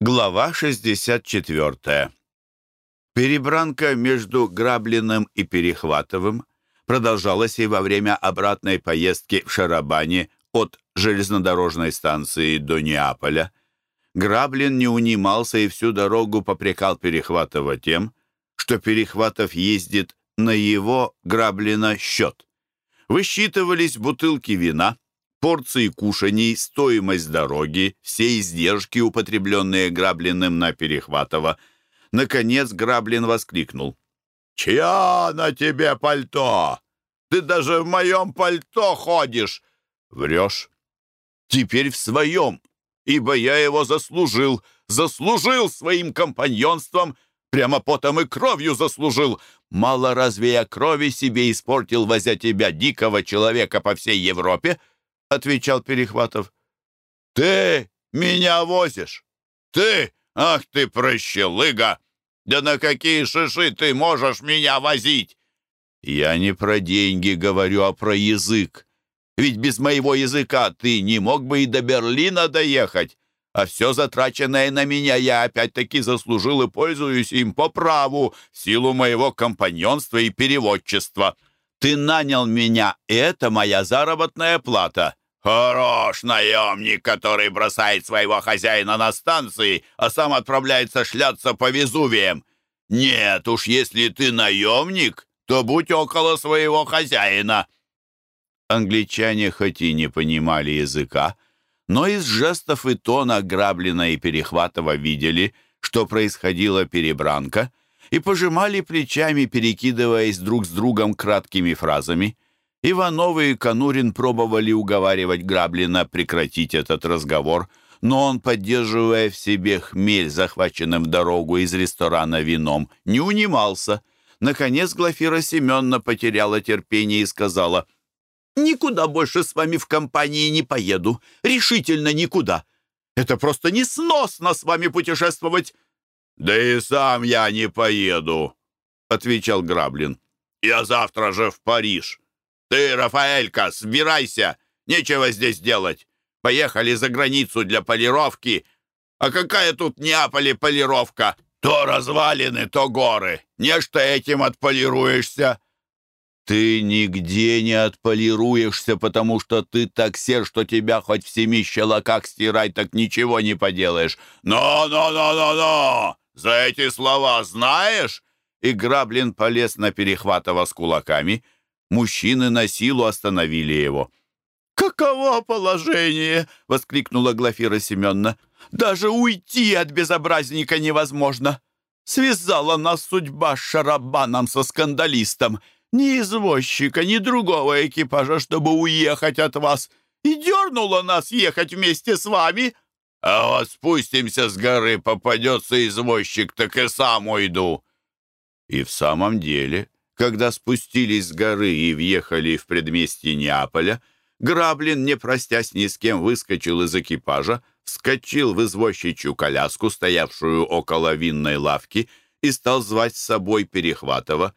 Глава 64. Перебранка между Граблиным и Перехватовым продолжалась и во время обратной поездки в Шарабане от железнодорожной станции до Неаполя. Граблин не унимался и всю дорогу попрекал Перехватова тем, что Перехватов ездит на его Граблина счет. Высчитывались бутылки вина — порции кушаний, стоимость дороги, все издержки, употребленные Граблиным на Перехватова. Наконец Граблин воскликнул. «Чья на тебе пальто? Ты даже в моем пальто ходишь!» «Врешь. Теперь в своем, ибо я его заслужил, заслужил своим компаньонством, прямо потом и кровью заслужил. Мало разве я крови себе испортил, возя тебя, дикого человека, по всей Европе?» — отвечал Перехватов. «Ты меня возишь? Ты? Ах ты, прощелыга! Да на какие шиши ты можешь меня возить?» «Я не про деньги говорю, а про язык. Ведь без моего языка ты не мог бы и до Берлина доехать, а все затраченное на меня я опять-таки заслужил и пользуюсь им по праву, силу моего компаньонства и переводчества. Ты нанял меня, и это моя заработная плата. «Хорош наемник, который бросает своего хозяина на станции, а сам отправляется шляться по Везувиям. Нет уж, если ты наемник, то будь около своего хозяина». Англичане хоть и не понимали языка, но из жестов и тона Граблина и Перехватова видели, что происходила перебранка, и пожимали плечами, перекидываясь друг с другом краткими фразами – Ивановы и Конурин пробовали уговаривать Граблина прекратить этот разговор, но он, поддерживая в себе хмель, захваченным дорогу из ресторана вином, не унимался. Наконец Глафира Семеновна потеряла терпение и сказала, «Никуда больше с вами в компании не поеду. Решительно никуда. Это просто несносно с вами путешествовать». «Да и сам я не поеду», — отвечал Граблин. «Я завтра же в Париж». «Ты, Рафаэлька, собирайся! Нечего здесь делать! Поехали за границу для полировки! А какая тут Неаполе полировка? То развалины, то горы! Нечто этим отполируешься!» «Ты нигде не отполируешься, потому что ты так сер, что тебя хоть в семи щелоках стирать, так ничего не поделаешь. Но-но-но-но-но! За эти слова знаешь?» И Граблин полез на Перехватова с кулаками — Мужчины на силу остановили его. «Каково положение?» — воскликнула Глафира Семеновна. «Даже уйти от безобразника невозможно. Связала нас судьба с шарабаном со скандалистом. Ни извозчика, ни другого экипажа, чтобы уехать от вас. И дернула нас ехать вместе с вами». «А вот спустимся с горы, попадется извозчик, так и сам уйду». И в самом деле когда спустились с горы и въехали в предместье Неаполя, Граблин, не простясь ни с кем, выскочил из экипажа, вскочил в извозчичью коляску, стоявшую около винной лавки, и стал звать с собой Перехватова.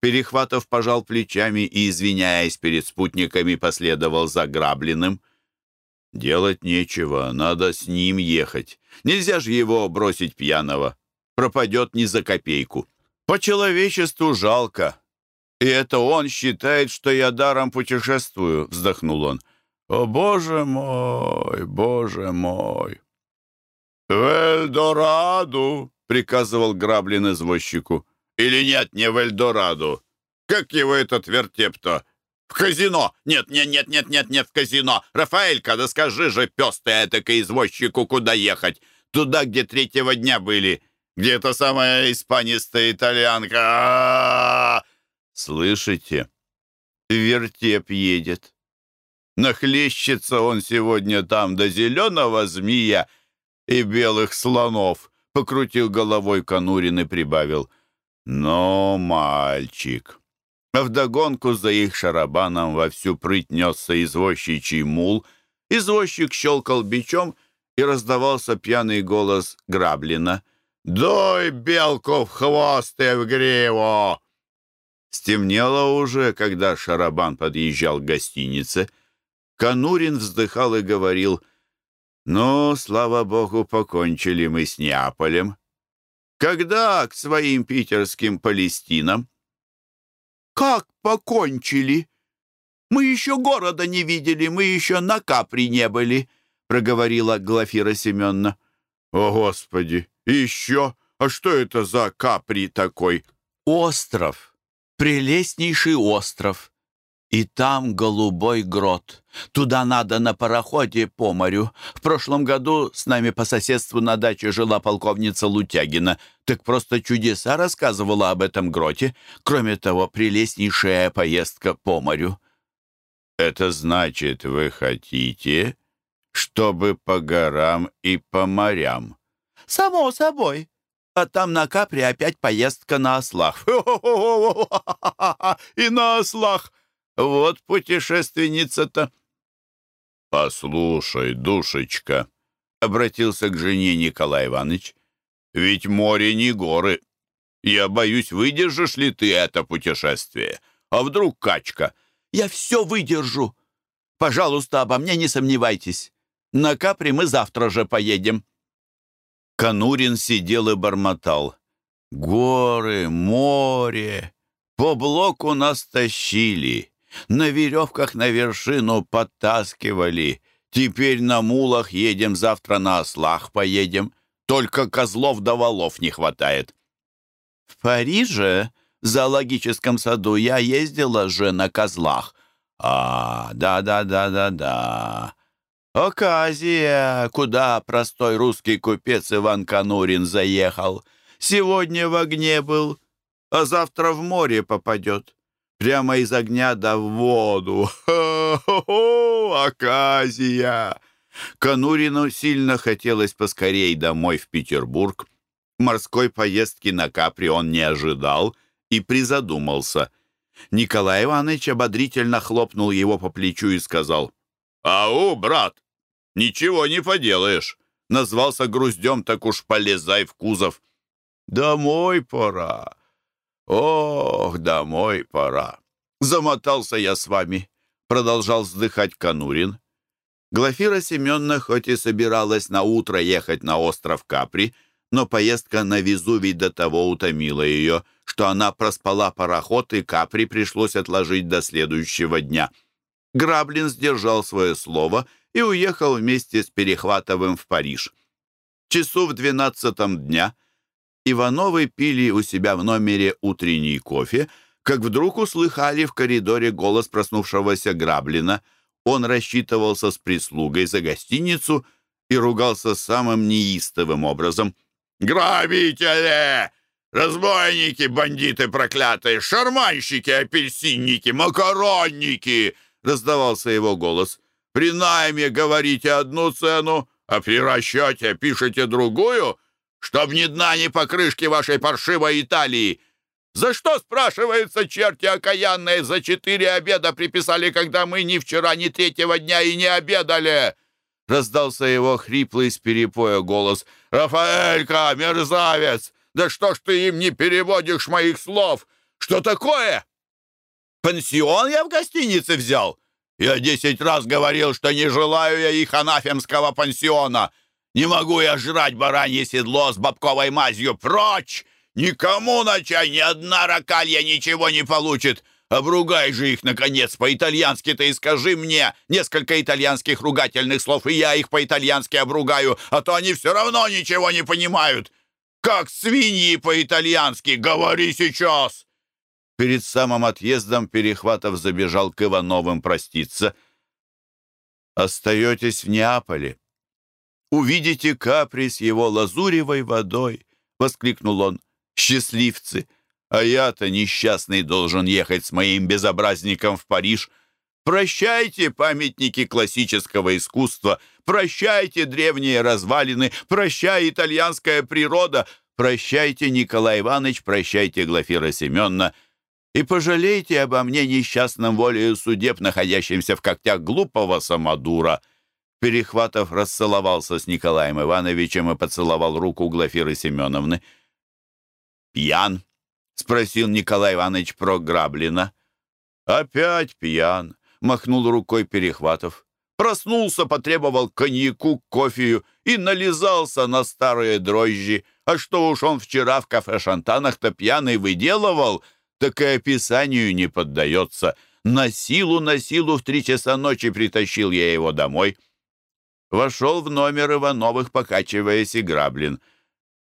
Перехватов пожал плечами и, извиняясь перед спутниками, последовал за Граблиным. «Делать нечего, надо с ним ехать. Нельзя же его бросить пьяного. Пропадет не за копейку. По человечеству жалко. «И это он считает, что я даром путешествую», — вздохнул он. «О, боже мой, боже мой!» «В Эльдораду!» — приказывал Граблин извозчику. «Или нет, не в Эльдораду. Как его этот вертеп-то? Казино! Нет, нет, нет, нет, нет, нет, в казино! Рафаэлька, да скажи же, пес ты этакой извозчику, куда ехать? Туда, где третьего дня были, где эта самая испанистая итальянка. «Слышите? Вертеп едет. Нахлещется он сегодня там до зеленого змея и белых слонов», — покрутил головой Конурин и прибавил. «Но, мальчик!» Вдогонку за их шарабаном во всю прыть несся извозчичий мул. Извозчик щелкал бичом, и раздавался пьяный голос Граблина. «Дуй белку в хвост и в гриву!» Стемнело уже, когда Шарабан подъезжал к гостинице. Конурин вздыхал и говорил, Ну, слава богу, покончили мы с Неаполем. Когда к своим питерским Палестинам? Как покончили? Мы еще города не видели, мы еще на Капри не были, проговорила Глафира Семеновна. О, Господи! Еще? А что это за Капри такой? Остров. Прелестнейший остров. И там голубой грот. Туда надо на пароходе по морю. В прошлом году с нами по соседству на даче жила полковница Лутягина. Так просто чудеса рассказывала об этом гроте. Кроме того, прелестнейшая поездка по морю. Это значит, вы хотите, чтобы по горам и по морям? Само собой. А там на Капре опять поездка на ослах. И на ослах. Вот путешественница-то. «Послушай, душечка», — обратился к жене Николай Иванович, «ведь море не горы. Я боюсь, выдержишь ли ты это путешествие? А вдруг качка?» «Я все выдержу. Пожалуйста, обо мне не сомневайтесь. На Капри мы завтра же поедем». Конурин сидел и бормотал. «Горы, море, по блоку нас тащили». На веревках на вершину подтаскивали. Теперь на мулах едем, завтра на ослах поедем. Только козлов да валов не хватает. В Париже, в зоологическом саду, я ездила же на козлах. А, да-да-да-да-да. Оказия, куда простой русский купец Иван Конурин заехал. Сегодня в огне был, а завтра в море попадет. Прямо из огня да в воду. Хо-хо-хо, оказия! Конурину сильно хотелось поскорей домой в Петербург. Морской поездки на Капри он не ожидал и призадумался. Николай Иванович ободрительно хлопнул его по плечу и сказал, «Ау, брат, ничего не поделаешь. Назвался груздем, так уж полезай в кузов. Домой пора. «Ох, домой пора! Замотался я с вами!» Продолжал вздыхать Конурин. Глафира Семеновна хоть и собиралась на утро ехать на остров Капри, но поездка на Везувий до того утомила ее, что она проспала пароход, и Капри пришлось отложить до следующего дня. Граблин сдержал свое слово и уехал вместе с Перехватовым в Париж. Часу в двенадцатом дня Ивановы пили у себя в номере утренний кофе, как вдруг услыхали в коридоре голос проснувшегося Граблина. Он рассчитывался с прислугой за гостиницу и ругался самым неистовым образом. «Грабители! Разбойники, бандиты проклятые! Шарманщики, апельсинники, макаронники!» раздавался его голос. «При найме говорите одну цену, а при расчете пишете другую?» Чтоб ни дна, ни покрышки вашей паршивой Италии. За что, спрашивается, черти окаянные, за четыре обеда приписали, когда мы ни вчера, ни третьего дня и не обедали?» Раздался его хриплый с перепоя голос. «Рафаэлька, мерзавец! Да что ж ты им не переводишь моих слов? Что такое?» «Пансион я в гостинице взял. Я десять раз говорил, что не желаю я их анафемского пансиона. Не могу я жрать баранье седло с бабковой мазью. Прочь! Никому на чай ни одна ракалья ничего не получит. Обругай же их, наконец, по-итальянски ты и скажи мне несколько итальянских ругательных слов, и я их по-итальянски обругаю, а то они все равно ничего не понимают. Как свиньи по-итальянски, говори сейчас!» Перед самым отъездом Перехватов забежал к Ивановым проститься. «Остаетесь в Неаполе?» Увидите Капри с его лазуревой водой!» — воскликнул он. «Счастливцы! А я-то несчастный должен ехать с моим безобразником в Париж. Прощайте памятники классического искусства, прощайте древние развалины, прощай итальянская природа, прощайте Николай Иванович, прощайте Глафира Семеновна, и пожалейте обо мне несчастном волею судеб, находящемся в когтях глупого самодура». Перехватов расцеловался с Николаем Ивановичем и поцеловал руку Глафиры Семеновны. «Пьян?» — спросил Николай Иванович про Граблина. «Опять пьян», — махнул рукой Перехватов. Проснулся, потребовал коньяку, кофею и нализался на старые дрожжи. А что уж он вчера в кафе Шантанах-то пьяный выделывал, так и описанию не поддается. На силу, на силу в три часа ночи притащил я его домой. Вошел в номер Ивановых, покачиваясь, и Граблин.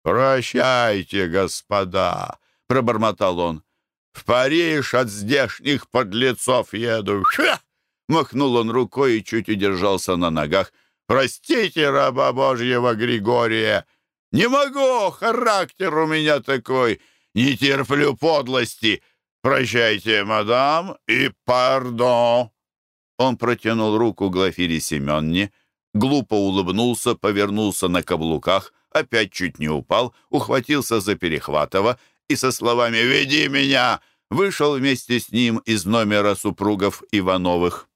«Прощайте, господа!» — пробормотал он. «В Париж от здешних подлецов еду!» Ха! Махнул он рукой и чуть удержался на ногах. «Простите, раба Божьего Григория! Не могу, характер у меня такой! Не терплю подлости! Прощайте, мадам, и пардон!» Он протянул руку Глафире Семенне, глупо улыбнулся, повернулся на каблуках, опять чуть не упал, ухватился за Перехватова и со словами «Веди меня!» вышел вместе с ним из номера супругов Ивановых.